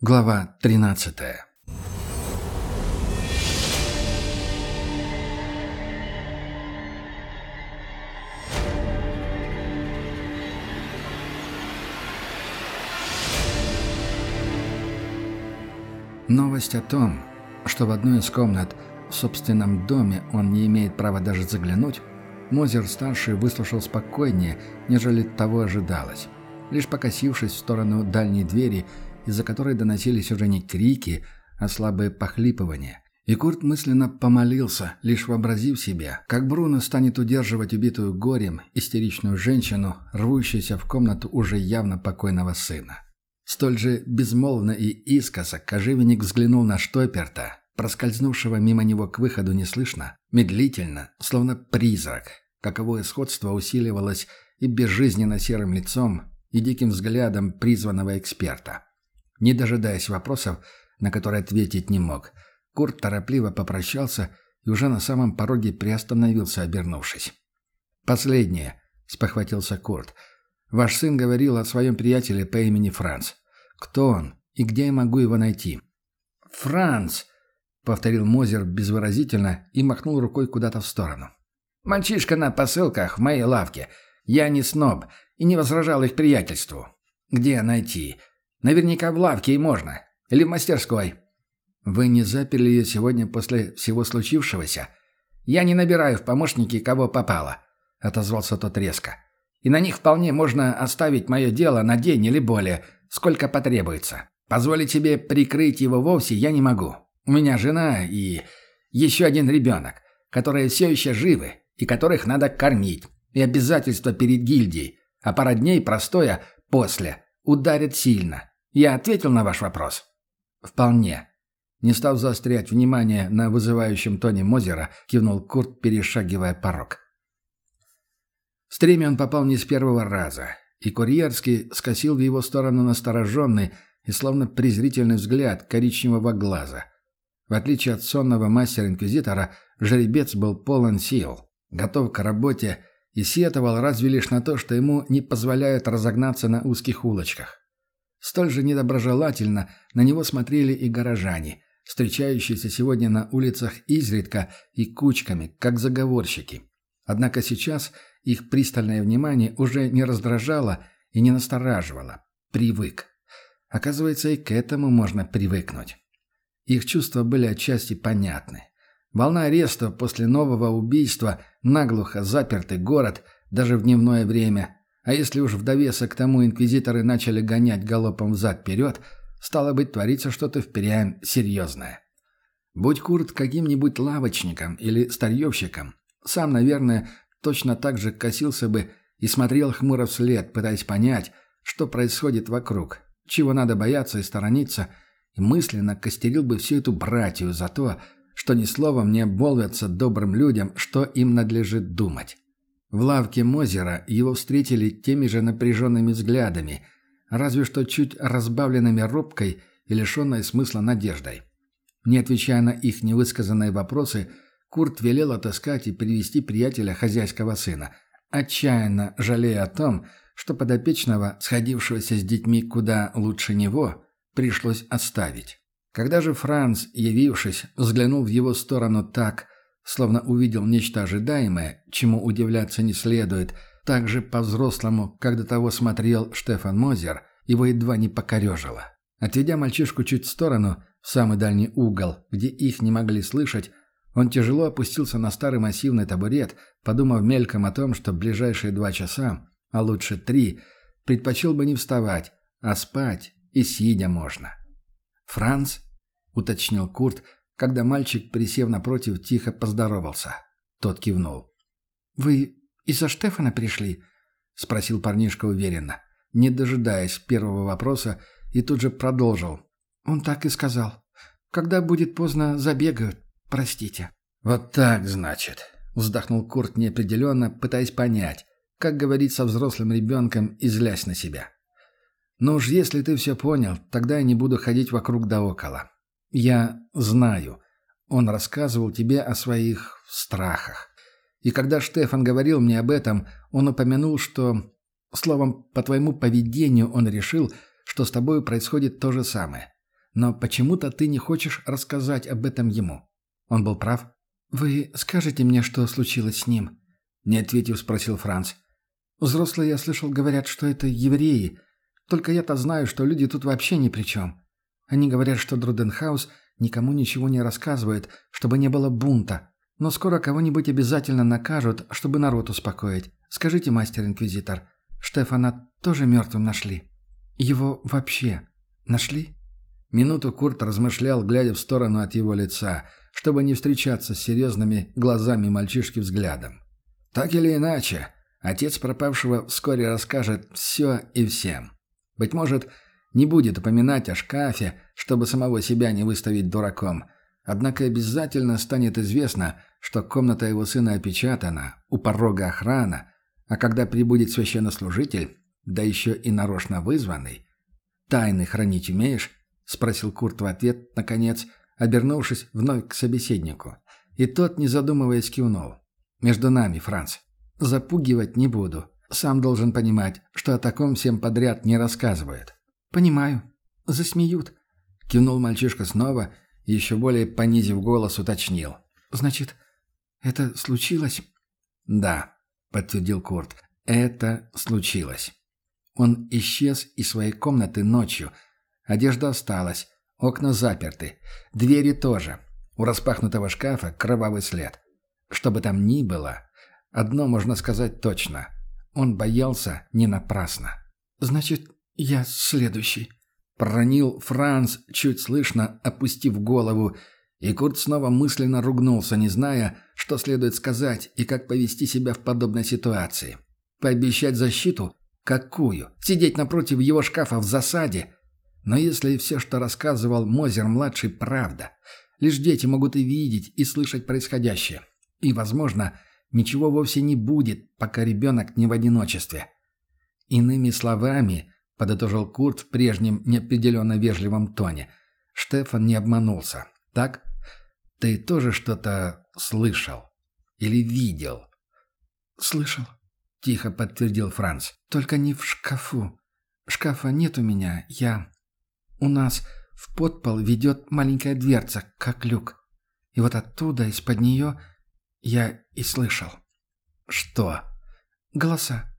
Глава 13 Новость о том, что в одну из комнат в собственном доме он не имеет права даже заглянуть, Мозер-старший выслушал спокойнее, нежели того ожидалось. Лишь покосившись в сторону дальней двери, из-за которой доносились уже не крики, а слабые похлипывания. И Курт мысленно помолился, лишь вообразив себе, как Бруно станет удерживать убитую горем истеричную женщину, рвущуюся в комнату уже явно покойного сына. Столь же безмолвно и искоса кожевенник взглянул на Штоперта, проскользнувшего мимо него к выходу неслышно, медлительно, словно призрак. Каковое сходство усиливалось и безжизненно серым лицом, и диким взглядом призванного эксперта. Не дожидаясь вопросов, на которые ответить не мог, Курт торопливо попрощался и уже на самом пороге приостановился, обернувшись. «Последнее», — спохватился Курт. «Ваш сын говорил о своем приятеле по имени Франц. Кто он и где я могу его найти?» «Франц!» — повторил Мозер безвыразительно и махнул рукой куда-то в сторону. «Мальчишка на посылках в моей лавке. Я не сноб и не возражал их приятельству. Где найти? Наверняка в лавке и можно. Или в мастерской. Вы не заперли ее сегодня после всего случившегося? Я не набираю в помощники, кого попало, — отозвался тот резко. И на них вполне можно оставить мое дело на день или более, сколько потребуется. Позволить себе прикрыть его вовсе я не могу. У меня жена и еще один ребенок, которые все еще живы и которых надо кормить. И обязательства перед гильдией, а пара дней простое после ударит сильно. Я ответил на ваш вопрос? Вполне. Не став заострять внимание на вызывающем тоне Мозера, кивнул Курт, перешагивая порог. В стреме он попал не с первого раза, и Курьерский скосил в его сторону настороженный и словно презрительный взгляд коричневого глаза. В отличие от сонного мастера-инквизитора, жеребец был полон сил, готов к работе и сетовал разве лишь на то, что ему не позволяют разогнаться на узких улочках. Столь же недоброжелательно на него смотрели и горожане, встречающиеся сегодня на улицах изредка и кучками, как заговорщики. Однако сейчас их пристальное внимание уже не раздражало и не настораживало. Привык. Оказывается, и к этому можно привыкнуть. Их чувства были отчасти понятны. Волна ареста после нового убийства, наглухо запертый город, даже в дневное время, а если уж в довесок к тому инквизиторы начали гонять галопом взад-вперед, стало быть, творится что-то впрямь серьезное. Будь Курт каким-нибудь лавочником или старьевщиком, сам, наверное, точно так же косился бы и смотрел хмуро вслед, пытаясь понять, что происходит вокруг, чего надо бояться и сторониться, и мысленно костерил бы всю эту братью за то, что ни словом не обмолвятся добрым людям, что им надлежит думать. В лавке Мозера его встретили теми же напряженными взглядами, разве что чуть разбавленными робкой и лишенной смысла надеждой. Не отвечая на их невысказанные вопросы, Курт велел отыскать и привести приятеля хозяйского сына, отчаянно жалея о том, что подопечного, сходившегося с детьми куда лучше него, пришлось оставить. Когда же Франц, явившись, взглянул в его сторону так, словно увидел нечто ожидаемое, чему удивляться не следует, так же по-взрослому, как до того смотрел Штефан Мозер, его едва не покорежило. Отведя мальчишку чуть в сторону, в самый дальний угол, где их не могли слышать, он тяжело опустился на старый массивный табурет, подумав мельком о том, что ближайшие два часа, а лучше три, предпочел бы не вставать, а спать и сидя можно. «Франц?» — уточнил Курт, когда мальчик, присев напротив, тихо поздоровался. Тот кивнул. «Вы из-за Штефана пришли?» — спросил парнишка уверенно, не дожидаясь первого вопроса, и тут же продолжил. «Он так и сказал. Когда будет поздно, забегают. Простите». «Вот так, значит», — вздохнул Курт неопределенно, пытаясь понять, как говорить со взрослым ребенком и злясь на себя. «Ну уж если ты все понял, тогда я не буду ходить вокруг да около. Я знаю. Он рассказывал тебе о своих страхах. И когда Штефан говорил мне об этом, он упомянул, что... Словом, по твоему поведению он решил, что с тобой происходит то же самое. Но почему-то ты не хочешь рассказать об этом ему. Он был прав?» «Вы скажете мне, что случилось с ним?» Не ответив, спросил Франц. «Взрослые, я слышал, говорят, что это евреи. Только я-то знаю, что люди тут вообще ни при чем. Они говорят, что Друденхаус никому ничего не рассказывает, чтобы не было бунта. Но скоро кого-нибудь обязательно накажут, чтобы народ успокоить. Скажите, мастер-инквизитор, Штефана тоже мертвым нашли? Его вообще нашли?» Минуту Курт размышлял, глядя в сторону от его лица, чтобы не встречаться с серьезными глазами мальчишки взглядом. Так или иначе, отец пропавшего вскоре расскажет все и всем. Быть может, не будет упоминать о шкафе, чтобы самого себя не выставить дураком. Однако обязательно станет известно, что комната его сына опечатана, у порога охрана, а когда прибудет священнослужитель, да еще и нарочно вызванный, «Тайны хранить умеешь?» — спросил Курт в ответ, наконец, обернувшись вновь к собеседнику. И тот, не задумываясь, кивнул. «Между нами, Франц. Запугивать не буду. Сам должен понимать, что о таком всем подряд не рассказывают». «Понимаю. Засмеют». Кивнул мальчишка снова и еще более понизив голос уточнил. «Значит, это случилось?» «Да», — подтвердил Курт. «Это случилось». Он исчез из своей комнаты ночью. Одежда осталась, окна заперты, двери тоже. У распахнутого шкафа кровавый след. Что бы там ни было, одно можно сказать точно. Он боялся не напрасно. «Значит, я следующий», — проронил Франц, чуть слышно, опустив голову, и Курт снова мысленно ругнулся, не зная, что следует сказать и как повести себя в подобной ситуации. Пообещать защиту Какую? Сидеть напротив его шкафа в засаде? Но если все, что рассказывал Мозер-младший, правда, лишь дети могут и видеть, и слышать происходящее. И, возможно, ничего вовсе не будет, пока ребенок не в одиночестве. Иными словами, подытожил Курт в прежнем неопределенно вежливом тоне, Штефан не обманулся. Так? Ты тоже что-то слышал? Или видел? Слышал. — тихо подтвердил Франц. «Только не в шкафу. Шкафа нет у меня. Я... У нас в подпол ведет маленькая дверца, как люк. И вот оттуда, из-под нее, я и слышал». «Что?» «Голоса.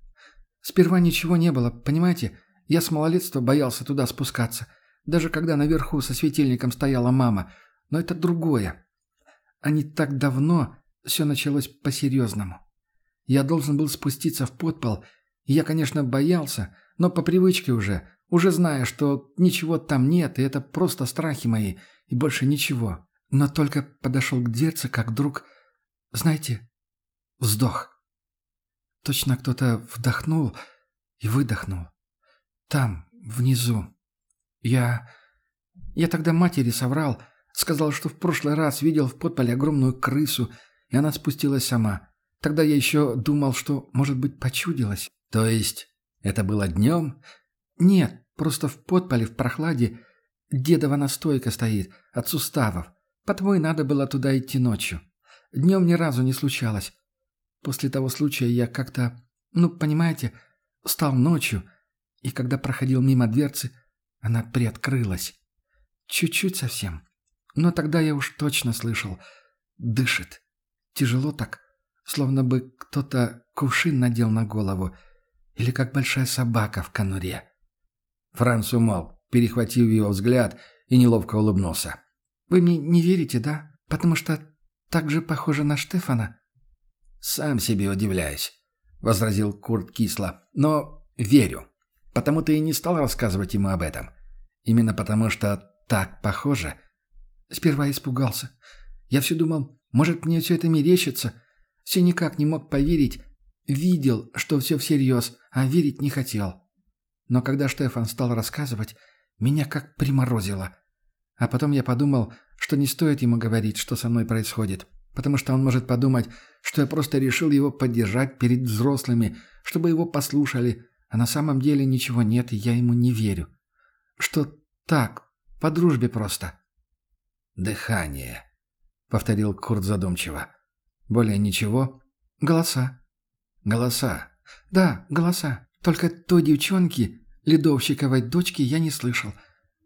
Сперва ничего не было, понимаете? Я с малолетства боялся туда спускаться. Даже когда наверху со светильником стояла мама. Но это другое. А не так давно все началось по-серьезному. Я должен был спуститься в подпол, я, конечно, боялся, но по привычке уже, уже зная, что ничего там нет, и это просто страхи мои, и больше ничего. Но только подошел к дверце, как вдруг, знаете, вздох. Точно кто-то вдохнул и выдохнул. Там, внизу. Я... Я тогда матери соврал, сказал, что в прошлый раз видел в подполе огромную крысу, и она спустилась сама. Тогда я еще думал, что, может быть, почудилось. То есть это было днем? Нет, просто в подполе, в прохладе, дедова настойка стоит, от суставов. По-твоему, надо было туда идти ночью. Днем ни разу не случалось. После того случая я как-то, ну, понимаете, стал ночью, и когда проходил мимо дверцы, она приоткрылась. Чуть-чуть совсем. Но тогда я уж точно слышал. Дышит. Тяжело так словно бы кто-то кувшин надел на голову, или как большая собака в конуре. Франц умолк, перехватив его взгляд, и неловко улыбнулся. «Вы мне не верите, да? Потому что так же похоже на Штефана?» «Сам себе удивляюсь», — возразил Курт кисло. «Но верю. Потому ты и не стал рассказывать ему об этом. Именно потому что так похоже». Сперва испугался. Я все думал, может, мне все это мерещится, все никак не мог поверить. Видел, что все всерьез, а верить не хотел. Но когда Штефан стал рассказывать, меня как приморозило. А потом я подумал, что не стоит ему говорить, что со мной происходит, потому что он может подумать, что я просто решил его поддержать перед взрослыми, чтобы его послушали, а на самом деле ничего нет, и я ему не верю. Что так, по дружбе просто. «Дыхание», — повторил Курт задумчиво. Более ничего? Голоса. Голоса. Да, голоса. Только той девчонки, ледовщиковой дочки, я не слышал.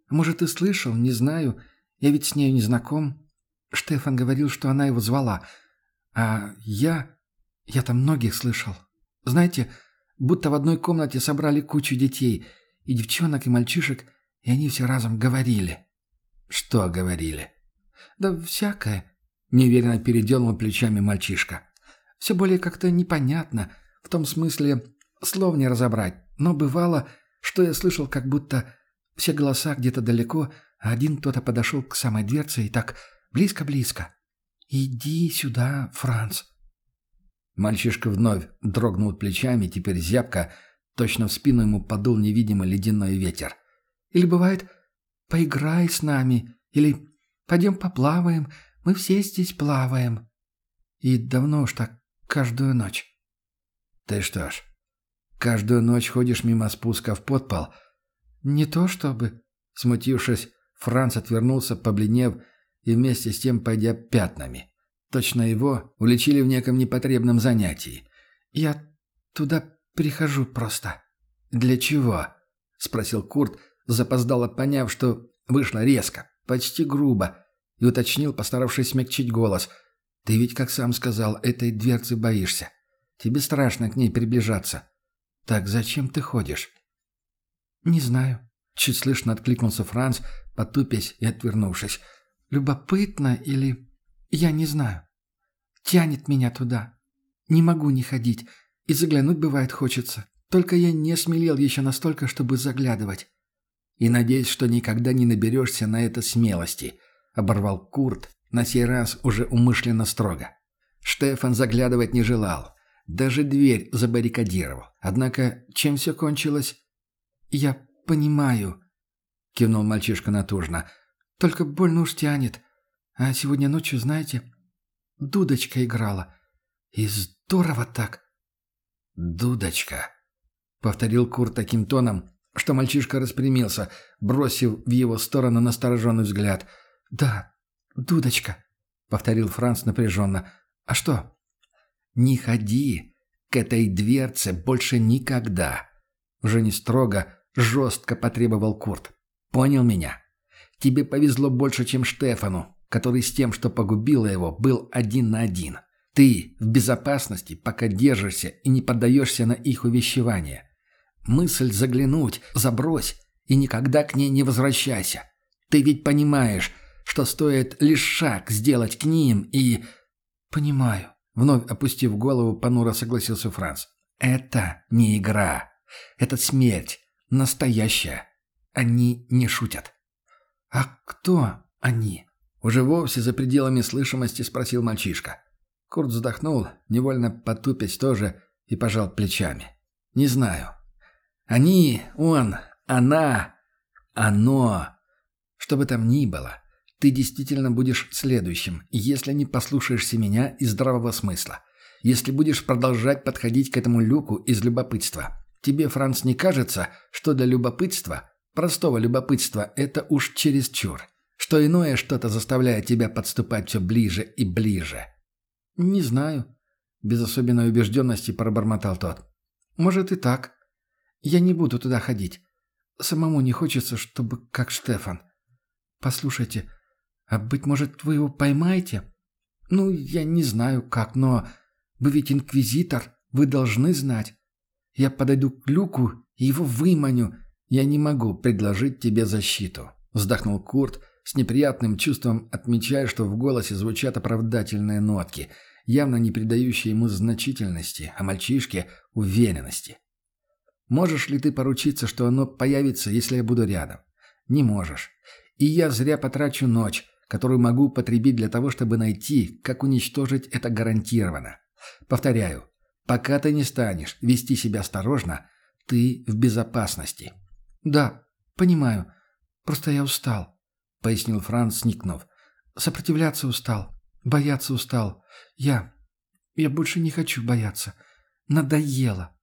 Может, ты слышал? Не знаю. Я ведь с нею не знаком. Штефан говорил, что она его звала. А я... Я там многих слышал. Знаете, будто в одной комнате собрали кучу детей, и девчонок, и мальчишек, и они все разом говорили. Что говорили? Да всякое. Неуверенно передернул плечами мальчишка. Все более как-то непонятно, в том смысле, слов не разобрать. Но бывало, что я слышал, как будто все голоса где-то далеко, а один кто-то подошел к самой дверце и так близко-близко. «Иди сюда, Франц». Мальчишка вновь дрогнул плечами, теперь зябко, точно в спину ему подул невидимый ледяной ветер. «Или бывает, поиграй с нами, или пойдем поплаваем, мы все здесь плаваем». И давно уж так, каждую ночь. «Ты что ж, каждую ночь ходишь мимо спуска в подпол?» «Не то чтобы...» Смутившись, Франц отвернулся, побледнев и вместе с тем пойдя пятнами. Точно его уличили в неком непотребном занятии. «Я туда прихожу просто». «Для чего?» — спросил Курт, запоздало поняв, что вышло резко, почти грубо, и уточнил, постаравшись смягчить голос. «Ты ведь, как сам сказал, этой дверцы боишься. Тебе страшно к ней приближаться. Так зачем ты ходишь?» «Не знаю», — чуть слышно откликнулся Франц, потупясь и отвернувшись. «Любопытно или... я не знаю. Тянет меня туда. Не могу не ходить, и заглянуть бывает хочется. Только я не смелел еще настолько, чтобы заглядывать». «И надеюсь, что никогда не наберешься на это смелости», — оборвал Курт, на сей раз уже умышленно строго. Штефан заглядывать не желал. Даже дверь забаррикадировал. Однако, чем все кончилось, «Я понимаю», — кивнул мальчишка натужно. «Только больно уж тянет. А сегодня ночью, знаете, дудочка играла. И здорово так». «Дудочка», — повторил Кур таким тоном, что мальчишка распрямился, бросив в его сторону настороженный взгляд. «Да, дудочка», — повторил Франц напряженно. «А что?» «Не ходи к этой дверце больше никогда», — уже не строго, Жестко потребовал Курт. «Понял меня? Тебе повезло больше, чем Штефану, который с тем, что погубило его, был один на один. Ты в безопасности, пока держишься и не поддаешься на их увещевание. Мысль заглянуть забрось и никогда к ней не возвращайся. Ты ведь понимаешь, что стоит лишь шаг сделать к ним и...» «Понимаю», — вновь опустив голову, понуро согласился Франц. «Это не игра. Это смерть. Настоящая. Они не шутят. «А кто они?» Уже вовсе за пределами слышимости спросил мальчишка. Курт вздохнул, невольно потупясь тоже, и пожал плечами. «Не знаю. Они, он, она, оно. Что бы там ни было, ты действительно будешь следующим, если не послушаешься меня из здравого смысла. Если будешь продолжать подходить к этому люку из любопытства. Тебе, Франц, не кажется, что для любопытства, простого любопытства, это уж чересчур? Что иное что-то заставляет тебя подступать все ближе и ближе?» «Не знаю», — без особенной убежденности пробормотал тот. «Может и так. Я не буду туда ходить. Самому не хочется, чтобы как Штефан. Послушайте, а быть может, вы его поймаете? Ну, я не знаю как, но вы ведь инквизитор, вы должны знать. Я подойду к люку и его выманю. Я не могу предложить тебе защиту», — вздохнул Курт с неприятным чувством, отмечая, что в голосе звучат оправдательные нотки, явно не придающие ему значительности, а мальчишке — уверенности. «Можешь ли ты поручиться, что оно появится, если я буду рядом?» «Не можешь. И я зря потрачу ночь, которую могу потребить для того, чтобы найти, как уничтожить это гарантированно. Повторяю, Пока ты не станешь вести себя осторожно, ты в безопасности». «Да, понимаю. Просто я устал», — пояснил Франц, сникнув. «Сопротивляться устал. Бояться устал. Я... Я больше не хочу бояться. Надоело.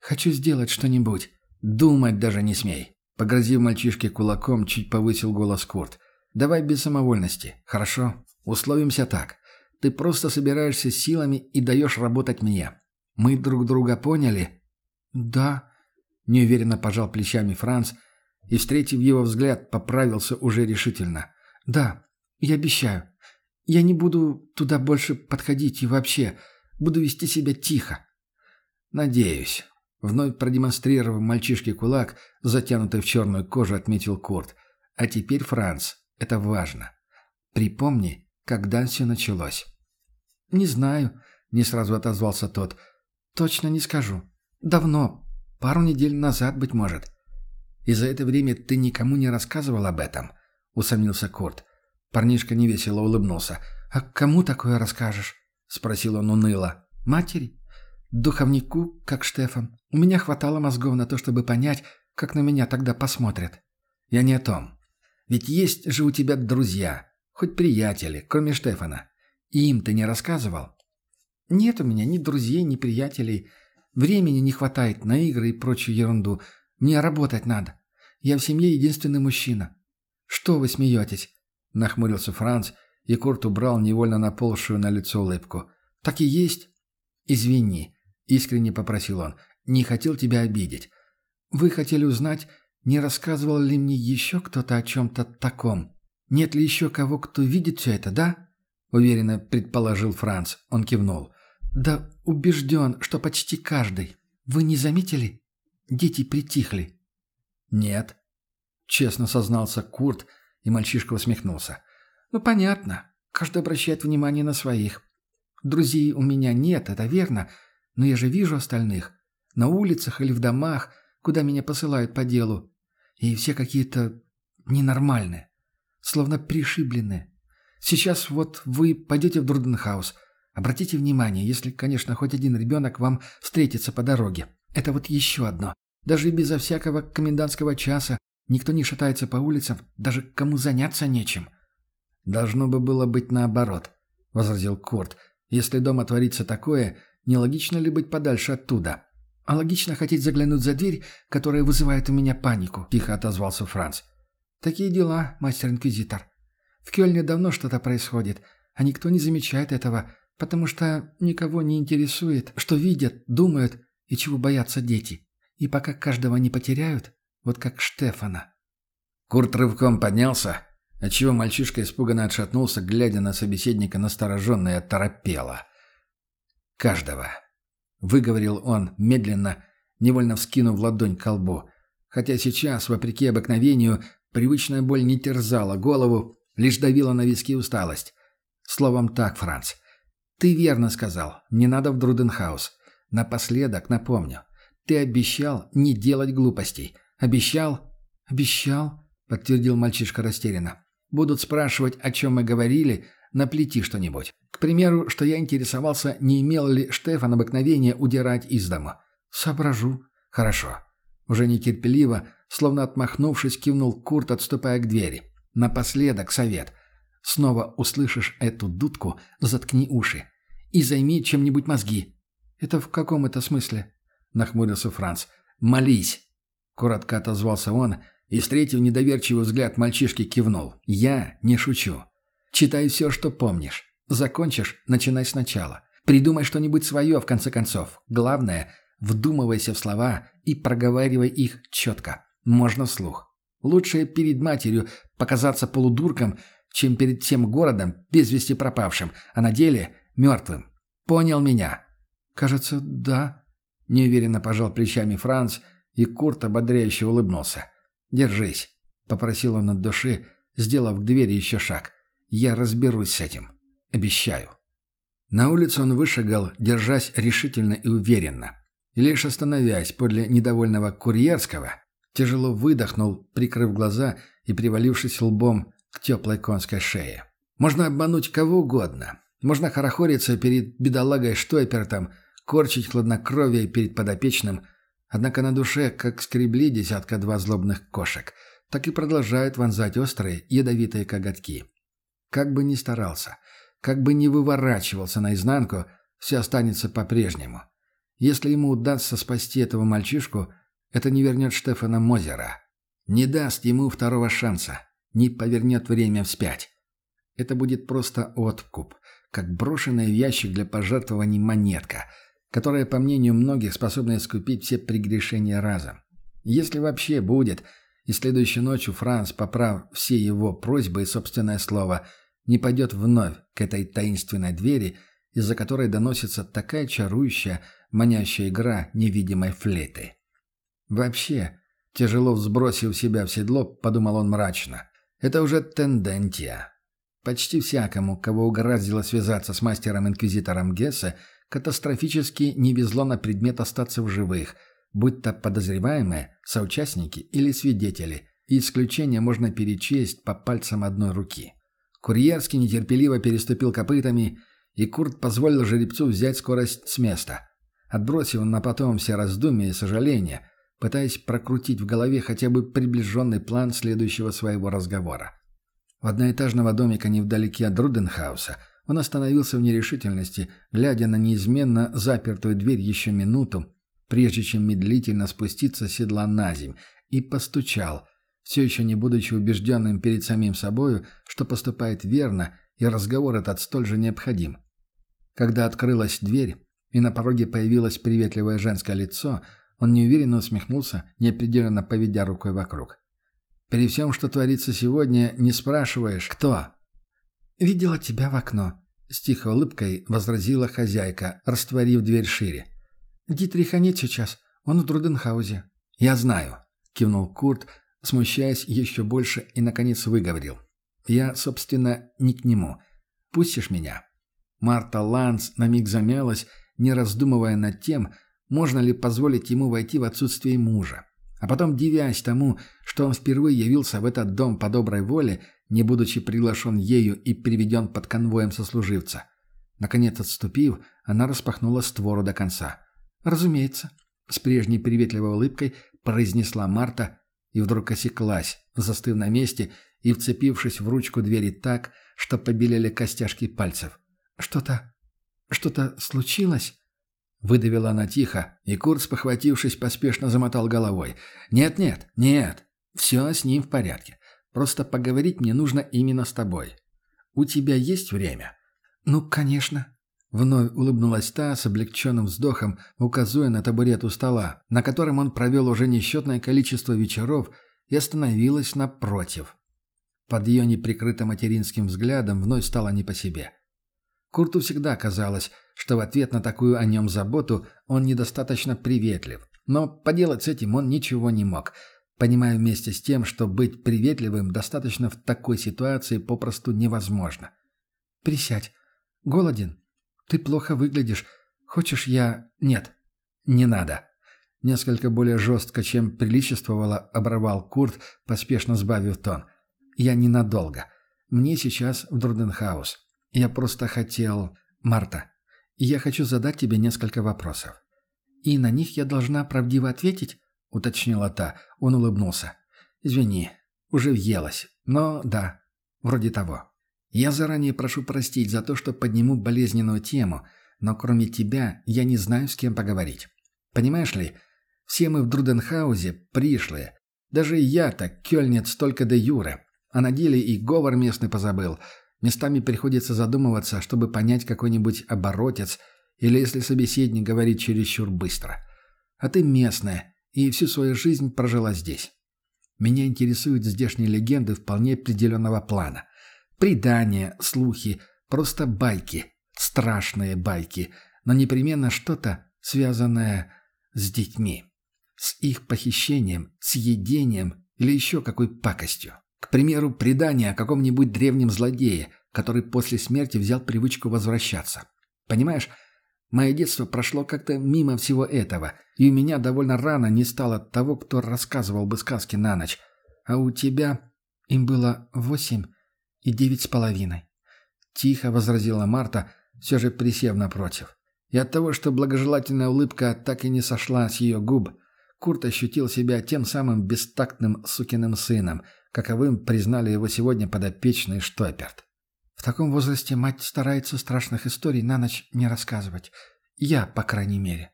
Хочу сделать что-нибудь. Думать даже не смей». Погрозив мальчишке кулаком, чуть повысил голос Курт. «Давай без самовольности, хорошо? Условимся так. Ты просто собираешься силами и даешь работать мне. Мы друг друга поняли?» «Да», — неуверенно пожал плечами Франц и, встретив его взгляд, поправился уже решительно. «Да, я обещаю. Я не буду туда больше подходить и вообще буду вести себя тихо». «Надеюсь». Вновь продемонстрировав мальчишке кулак, затянутый в черную кожу, отметил Курт. «А теперь, Франц, это важно. Припомни, когда все началось». «Не знаю», — не сразу отозвался тот. «Точно не скажу. Давно. Пару недель назад, быть может». «И за это время ты никому не рассказывал об этом?» — усомнился Курт. Парнишка невесело улыбнулся. «А кому такое расскажешь?» — спросил он уныло. «Матери? Духовнику, как Штефан. У меня хватало мозгов на то, чтобы понять, как на меня тогда посмотрят». «Я не о том. Ведь есть же у тебя друзья, хоть приятели, кроме Штефана. Им ты не рассказывал?» «Нет у меня ни друзей, ни приятелей. Времени не хватает на игры и прочую ерунду. Мне работать надо. Я в семье единственный мужчина. Что вы смеетесь?» Нахмурился Франц, и Курт убрал невольно наползшую на лицо улыбку. «Так и есть». «Извини», — искренне попросил он. «Не хотел тебя обидеть». «Вы хотели узнать, не рассказывал ли мне еще кто-то о чем-то таком? Нет ли еще кого, кто видит все это, да?» Уверенно предположил Франц. Он кивнул. «Да убежден, что почти каждый. Вы не заметили? Дети притихли». «Нет», — честно сознался Курт, и мальчишка усмехнулся. «Ну, понятно. Каждый обращает внимание на своих. Друзей у меня нет, это верно, но я же вижу остальных. На улицах или в домах, куда меня посылают по делу. И все какие-то ненормальные, словно пришибленные. Сейчас вот вы пойдете в Друденхаус. Обратите внимание, если, конечно, хоть один ребенок вам встретится по дороге. Это вот еще одно. Даже безо всякого комендантского часа никто не шатается по улицам, даже кому заняться нечем. «Должно бы было быть наоборот», — возразил Курт. «Если дома творится такое, нелогично ли быть подальше оттуда?» «А логично хотеть заглянуть за дверь, которая вызывает у меня панику», — тихо отозвался Франц. «Такие дела, мастер-инквизитор. В Кёльне давно что-то происходит, а никто не замечает этого, потому что никого не интересует, что видят, думают и чего боятся дети. И пока каждого не потеряют, вот как Штефана. Курт рывком поднялся, отчего мальчишка испуганно отшатнулся, глядя на собеседника настороженно и оторопело. «Каждого», — выговорил он медленно, невольно вскинув ладонь к колбу, хотя сейчас, вопреки обыкновению, привычная боль не терзала голову, Лишь давила на виски усталость. Словом так, Франц. Ты верно сказал. Не надо в Друденхаус. Напоследок напомню. Ты обещал не делать глупостей. Обещал? Обещал, подтвердил мальчишка растерянно. Будут спрашивать, о чем мы говорили, наплети что-нибудь. К примеру, что я интересовался, не имел ли Штефан обыкновения удирать из дома. Соображу. Хорошо. Уже нетерпеливо, словно отмахнувшись, кивнул Курт, отступая к двери. Напоследок совет. Снова услышишь эту дудку, заткни уши. И займи чем-нибудь мозги. Это в каком это смысле? Нахмурился Франц. Молись. Коротко отозвался он и, встретив недоверчивый взгляд мальчишки, кивнул. «Я не шучу. Читай все, что помнишь. Закончишь – начинай сначала. Придумай что-нибудь свое, в конце концов. Главное – вдумывайся в слова и проговаривай их четко. Можно вслух. Лучше перед матерью показаться полудурком, чем перед тем городом, без вести пропавшим, а на деле мертвым. Понял меня?» «Кажется, да», — неуверенно пожал плечами Франц, и Курт ободряюще улыбнулся. «Держись», — попросил он от души, сделав к двери еще шаг. «Я разберусь с этим. Обещаю». На улицу он вышагал, держась решительно и уверенно. И лишь остановясь подле недовольного курьерского, Тяжело выдохнул, прикрыв глаза и привалившись лбом к теплой конской шее. Можно обмануть кого угодно. Можно хорохориться перед бедолагой Штойпертом, корчить хладнокровие перед подопечным. Однако на душе, как скребли десятка-два злобных кошек, так и продолжают вонзать острые, ядовитые коготки. Как бы ни старался, как бы ни выворачивался наизнанку, все останется по-прежнему. Если ему удастся спасти этого мальчишку – это не вернет Штефана Мозера. Не даст ему второго шанса. Не повернет время вспять. Это будет просто откуп, как брошенная в ящик для пожертвований монетка, которая, по мнению многих, способна искупить все прегрешения разом. Если вообще будет, И следующей ночью Франц, поправ все его просьбы и собственное слово, не пойдет вновь к этой таинственной двери, из-за которой доносится такая чарующая, манящая игра невидимой флейты. Вообще, тяжело взбросив себя в седло, подумал он мрачно. Это уже тенденция. Почти всякому, кого угораздило связаться с мастером-инквизитором Гессе, катастрофически не везло на предмет остаться в живых, будь то подозреваемые, соучастники или свидетели, и исключения можно перечесть по пальцам одной руки. Курьерский нетерпеливо переступил копытами, и Курт позволил жеребцу взять скорость с места. Отбросив на потом все раздумья и сожаления, пытаясь прокрутить в голове хотя бы приближенный план следующего своего разговора. У одноэтажного домика невдалеке от Руденхауса он остановился в нерешительности, глядя на неизменно запертую дверь еще минуту, прежде чем медлительно спуститься с седла на земь, и постучал, все еще не будучи убежденным перед самим собою, что поступает верно, и разговор этот столь же необходим. Когда открылась дверь, и на пороге появилось приветливое женское лицо, он неуверенно усмехнулся, неопределенно поведя рукой вокруг. При всем, что творится сегодня, не спрашиваешь, кто?» «Видела тебя в окно», — с тихой улыбкой возразила хозяйка, растворив дверь шире. «Дитриха нет сейчас, он в Друденхаузе». «Я знаю», — кивнул Курт, смущаясь еще больше и, наконец, выговорил. «Я, собственно, не к нему. Пустишь меня?» Марта Ланс на миг замялась, не раздумывая над тем, можно ли позволить ему войти в отсутствие мужа а потом дивясь тому, что он впервые явился в этот дом по доброй воле, не будучи приглашен ею и приведен под конвоем сослуживца. Наконец отступив, она распахнула створу до конца. «Разумеется», — с прежней приветливой улыбкой произнесла Марта и вдруг осеклась, застыв на месте и вцепившись в ручку двери так, что побелели костяшки пальцев. «Что-то... что-то случилось?» Выдавила она тихо, и Курт, похватившись, поспешно замотал головой. «Нет-нет, нет, все с ним в порядке. Просто поговорить мне нужно именно с тобой. У тебя есть время?» «Ну, конечно». Вновь улыбнулась та с облегченным вздохом, указывая на табурет у стола, на котором он провел уже несчетное количество вечеров, и остановилась напротив. Под ее неприкрытым материнским взглядом вновь стало не по себе. Курту всегда казалось, что в ответ на такую о нем заботу он недостаточно приветлив. Но поделать с этим он ничего не мог, понимая вместе с тем, что быть приветливым достаточно в такой ситуации попросту невозможно. «Присядь. Голоден? Ты плохо выглядишь. Хочешь я...» «Нет, не надо». Несколько более жестко, чем приличествовало, оборвал Курт, поспешно сбавив тон. «Я ненадолго. Мне сейчас в Друденхаус. Я просто хотел... Марта, я хочу задать тебе несколько вопросов. И на них я должна правдиво ответить?» — уточнила та. Он улыбнулся. «Извини, уже въелась. Но да, вроде того. Я заранее прошу простить за то, что подниму болезненную тему, но кроме тебя я не знаю, с кем поговорить. Понимаешь ли, все мы в Друденхаузе пришлые. Даже я-то, кёльнец только де юре. А на деле и говор местный позабыл — Местами приходится задумываться, чтобы понять какой-нибудь оборотец, или если собеседник говорит чересчур быстро. А ты местная, и всю свою жизнь прожила здесь. Меня интересуют здешние легенды вполне определенного плана. Предания, слухи, просто байки. Страшные байки, но непременно что-то, связанное с детьми. С их похищением, съедением или еще какой пакостью. К примеру, предание о каком-нибудь древнем злодее, который после смерти взял привычку возвращаться. Понимаешь, мое детство прошло как-то мимо всего этого, и у меня довольно рано не стало того, кто рассказывал бы сказки на ночь. А у тебя им было восемь и девять с половиной. Тихо возразила Марта, все же присев напротив. И от того, что благожелательная улыбка так и не сошла с ее губ, Курт ощутил себя тем самым бестактным сукиным сыном, каковым признали его сегодня подопечный Штоперт. Таком возрасте мать старается страшных историй на ночь не рассказывать. Я, по крайней мере.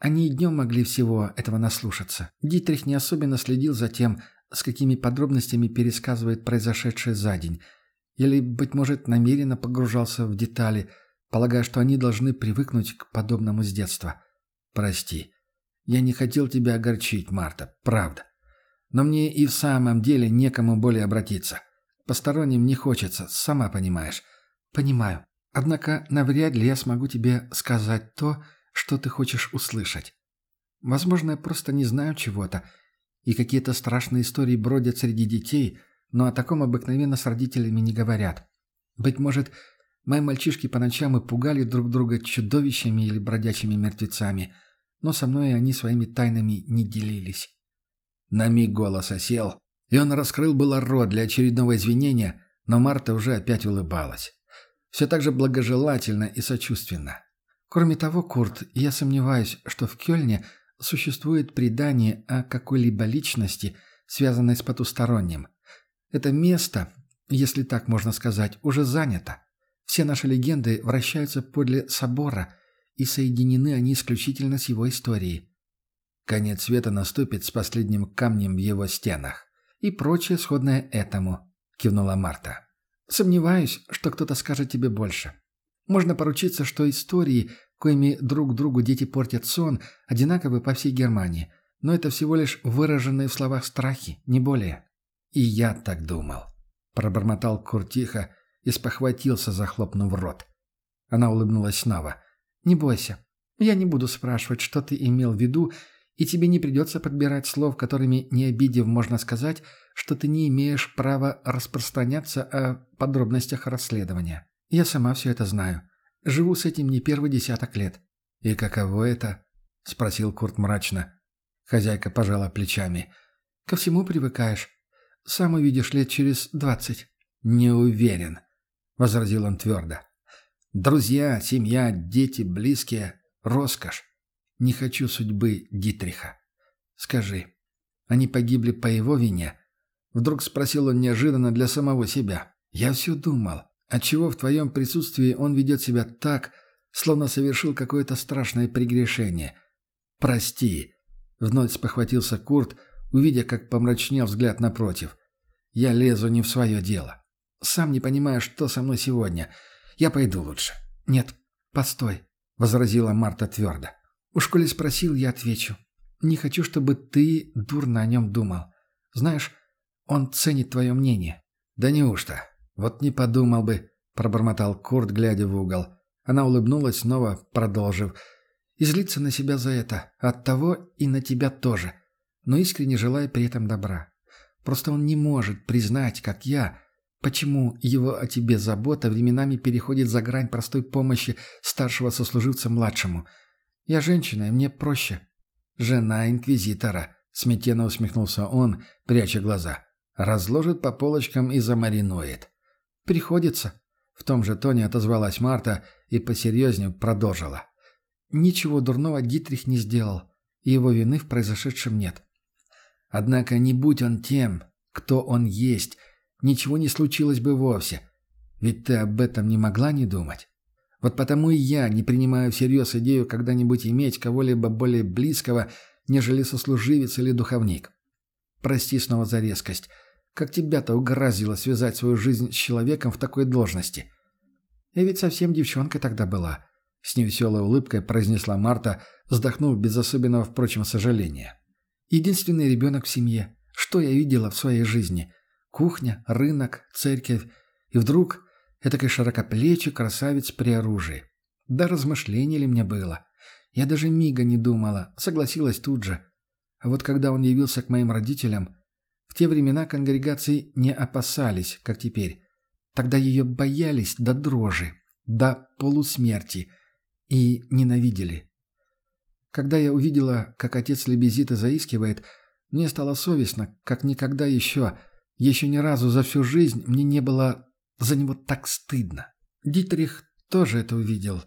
Они и днем могли всего этого наслушаться. Дитрих не особенно следил за тем, с какими подробностями пересказывает произошедшее за день. Или, быть может, намеренно погружался в детали, полагая, что они должны привыкнуть к подобному с детства. «Прости», я не хотел тебя огорчить, Марта, правда. Но мне и в самом деле некому более обратиться. Посторонним не хочется, сама понимаешь. Понимаю. Однако навряд ли я смогу тебе сказать то, что ты хочешь услышать. Возможно, я просто не знаю чего-то, и какие-то страшные истории бродят среди детей, но о таком обыкновенно с родителями не говорят. Быть может, мои мальчишки по ночам и пугали друг друга чудовищами или бродячими мертвецами, но со мной они своими тайнами не делились. На миг голос осел, и он раскрыл было рот для очередного извинения, но Марта уже опять улыбалась. Все так же благожелательно и сочувственно. Кроме того, Курт, я сомневаюсь, что в Кёльне существует предание о какой-либо личности, связанной с потусторонним. Это место, если так можно сказать, уже занято. Все наши легенды вращаются подле собора, и соединены они исключительно с его историей. Конец света наступит с последним камнем в его стенах. И прочее сходное этому, кивнула Марта. Сомневаюсь, что кто-то скажет тебе больше. Можно поручиться, что истории, коими друг другу дети портят сон, одинаковы по всей Германии. Но это всего лишь выраженные в словах страхи, не более. И я так думал. Пробормотал Кур тихо и спохватился, захлопнув рот. Она улыбнулась снова. «Не бойся. Я не буду спрашивать, что ты имел в виду, и тебе не придется подбирать слов, которыми, не обидев, можно сказать, что ты не имеешь права распространяться о подробностях расследования. Я сама все это знаю. Живу с этим не первый десяток лет». «И каково это?» — спросил Курт мрачно. Хозяйка пожала плечами. «Ко всему привыкаешь. Сам увидишь лет через двадцать». «Не уверен», — возразил он твердо. «Друзья, семья, дети, близкие — роскошь. Не хочу судьбы Дитриха. Скажи, они погибли по его вине?» Вдруг спросил он неожиданно для самого себя. «Я все думал, отчего в твоем присутствии он ведет себя так, словно совершил какое-то страшное прегрешение. Прости!» Вновь спохватился Курт, увидя, как помрачнел взгляд напротив. «Я лезу не в свое дело. Сам не понимаю, что со мной сегодня. Я пойду лучше». «Нет, постой», — возразила Марта твердо. Уж коли спросил, я отвечу. Не хочу, чтобы ты дурно о нем думал. Знаешь, он ценит твое мнение». «Да неужто? Вот не подумал бы», — пробормотал Курт, глядя в угол. Она улыбнулась, снова продолжив. «И злиться на себя за это. От того и на тебя тоже. Но искренне желая при этом добра. Просто он не может признать, как я, почему его о тебе забота временами переходит за грань простой помощи старшего сослуживца младшему». Я женщина, и мне проще». «Жена инквизитора», — смятенно усмехнулся он, пряча глаза. «Разложит по полочкам и замаринует». «Приходится», — в том же тоне отозвалась Марта и посерьезнее продолжила. «Ничего дурного Дитрих не сделал, и его вины в произошедшем нет. Однако не будь он тем, кто он есть, ничего не случилось бы вовсе. Ведь ты об этом не могла не думать. Вот потому и я не принимаю всерьез идею когда-нибудь иметь кого-либо более близкого, нежели сослуживец или духовник. Прости снова за резкость. Как тебя-то угораздило связать свою жизнь с человеком в такой должности? Я ведь совсем девчонкой тогда была. С невеселой улыбкой произнесла Марта, вздохнув без особенного, впрочем, сожаления. Единственный ребенок в семье. Что я видела в своей жизни? Кухня, рынок, церковь. И вдруг Этакой широкоплечий красавец при оружии. Да размышление ли мне было? Я даже мига не думала, согласилась тут же. А вот когда он явился к моим родителям, в те времена конгрегации не опасались, как теперь. Тогда ее боялись до дрожи, до полусмерти и ненавидели. Когда я увидела, как отец Лебезита заискивает, мне стало совестно, как никогда еще. Еще ни разу за всю жизнь мне не было за него так стыдно. Дитрих тоже это увидел.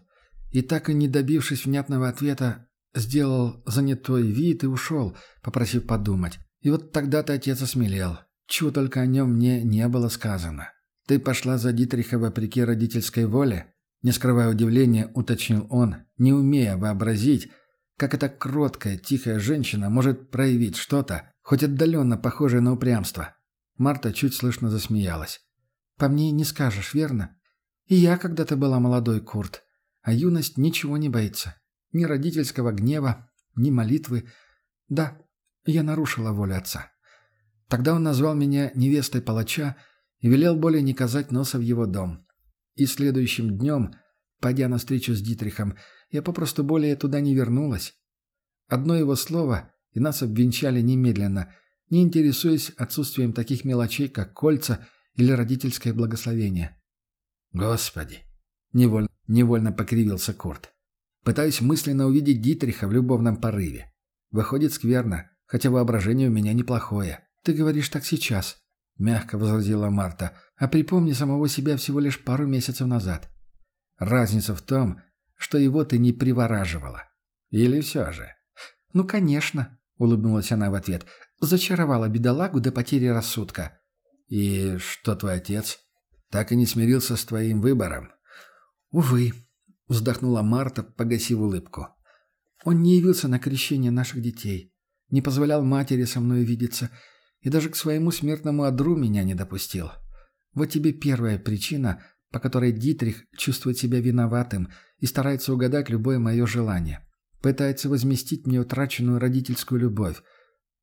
И так и не добившись внятного ответа, сделал занятой вид и ушел, попросив подумать. И вот тогда-то отец осмелел. Чего только о нем мне не было сказано. «Ты пошла за Дитриха вопреки родительской воле?» Не скрывая удивления, уточнил он, не умея вообразить, как эта кроткая, тихая женщина может проявить что-то, хоть отдаленно похожее на упрямство. Марта чуть слышно засмеялась. По мне не скажешь, верно? И я когда-то была молодой, Курт. А юность ничего не боится. Ни родительского гнева, ни молитвы. Да, я нарушила волю отца. Тогда он назвал меня невестой палача и велел более не казать носа в его дом. И следующим днем, пойдя на встречу с Дитрихом, я попросту более туда не вернулась. Одно его слово, и нас обвенчали немедленно, не интересуясь отсутствием таких мелочей, как кольца или родительское благословение. «Господи!» — невольно, невольно покривился Курт. Пытаюсь мысленно увидеть Дитриха в любовном порыве. Выходит скверно, хотя воображение у меня неплохое. «Ты говоришь так сейчас», — мягко возразила Марта, «а припомни самого себя всего лишь пару месяцев назад. Разница в том, что его ты не привораживала. Или все же?» «Ну, конечно», — улыбнулась она в ответ, «зачаровала бедолагу до потери рассудка». «И что твой отец? Так и не смирился с твоим выбором?» «Увы», — вздохнула Марта, погасив улыбку. «Он не явился на крещение наших детей, не позволял матери со мной видеться и даже к своему смертному одру меня не допустил. Вот тебе первая причина, по которой Дитрих чувствует себя виноватым и старается угадать любое мое желание. Пытается возместить мне утраченную родительскую любовь.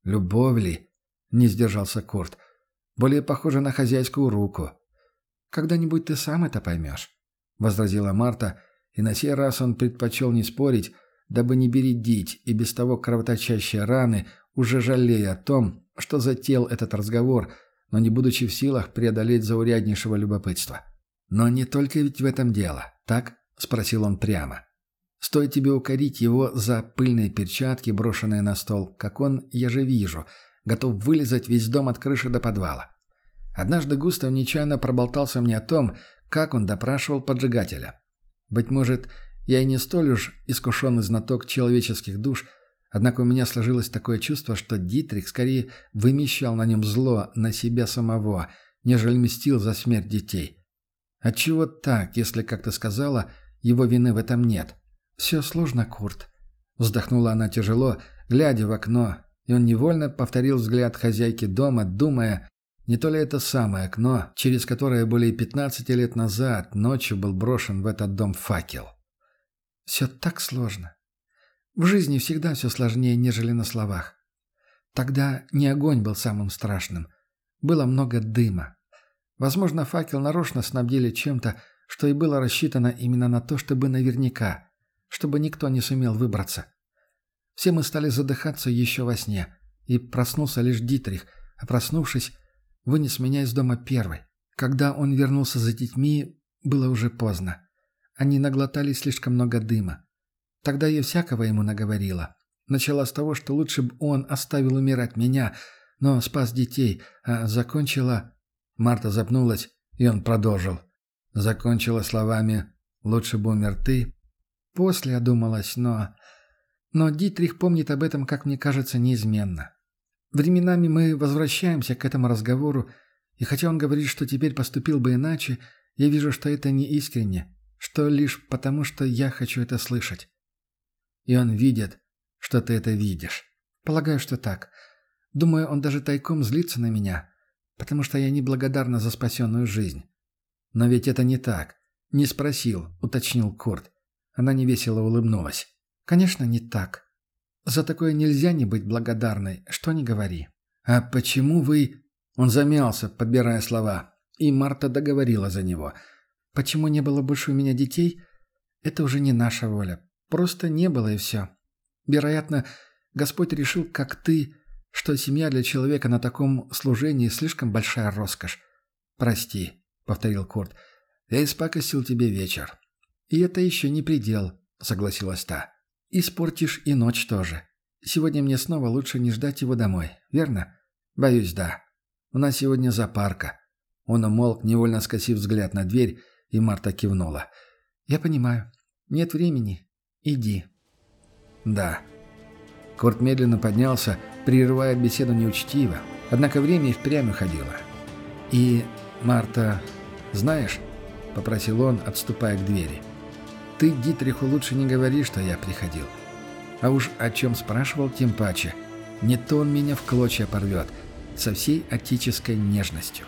«Любовь ли?» — не сдержался Курт. «Более похоже на хозяйскую руку». «Когда-нибудь ты сам это поймешь», — возразила Марта, и на сей раз он предпочел не спорить, дабы не бередить и без того кровоточащие раны, уже жалея о том, что затеял этот разговор, но не будучи в силах преодолеть зауряднейшего любопытства. «Но не только ведь в этом дело, так?» – спросил он прямо. «Стоит тебе укорить его за пыльные перчатки, брошенные на стол, как он, я же вижу, готов вылезать весь дом от крыши до подвала. Однажды Густав нечаянно проболтался мне о том, как он допрашивал поджигателя. Быть может, я и не столь уж искушенный знаток человеческих душ – Однако у меня сложилось такое чувство, что Дитрих скорее вымещал на нем зло на себя самого, нежели мстил за смерть детей. Отчего так, если, как ты сказала, его вины в этом нет? Все сложно, Курт. Вздохнула она тяжело, глядя в окно, и он невольно повторил взгляд хозяйки дома, думая, не то ли это самое окно, через которое более 15 лет назад ночью был брошен в этот дом факел. «Все так сложно. В жизни всегда все сложнее, нежели на словах. Тогда не огонь был самым страшным. Было много дыма. Возможно, факел нарочно снабдили чем-то, что и было рассчитано именно на то, чтобы наверняка, чтобы никто не сумел выбраться. Все мы стали задыхаться еще во сне, и проснулся лишь Дитрих, а проснувшись, вынес меня из дома первой. Когда он вернулся за детьми, было уже поздно. Они наглотали слишком много дыма. Тогда я всякого ему наговорила. Начала с того, что лучше бы он оставил умирать меня, но спас детей, а закончила... Марта запнулась, и он продолжил. Закончила словами «Лучше бы умер ты». После одумалась, но... Но Дитрих помнит об этом, как мне кажется, неизменно. Временами мы возвращаемся к этому разговору, и хотя он говорит, что теперь поступил бы иначе, я вижу, что это не искренне, что лишь потому, что я хочу это слышать. И он видит, что ты это видишь. Полагаю, что так. Думаю, он даже тайком злится на меня, потому что я неблагодарна за спасенную жизнь. Но ведь это не так. Не спросил, уточнил Курт. Она невесело улыбнулась. Конечно, не так. За такое нельзя не быть благодарной, что не говори. А почему вы... Он замялся, подбирая слова. И Марта договорила за него. Почему не было больше у меня детей? Это уже не наша воля. Просто не было и все. Вероятно, Господь решил, как ты, что семья для человека на таком служении слишком большая роскошь. «Прости», — повторил Курт, — «я испакостил тебе вечер». «И это еще не предел», — согласилась та. «Испортишь и ночь тоже. Сегодня мне снова лучше не ждать его домой, верно?» «Боюсь, да. У нас сегодня запарка». Он умолк, невольно скосив взгляд на дверь, и Марта кивнула. «Я понимаю. Нет времени. «Иди». «Да». Корт медленно поднялся, прерывая беседу неучтиво, однако время и впрямь уходило. «И, Марта, знаешь...» — попросил он, отступая к двери. «Ты Дитриху лучше не говори, что я приходил. А уж о чем спрашивал, тем паче. Не то он меня в клочья порвет, со всей отеческой нежностью».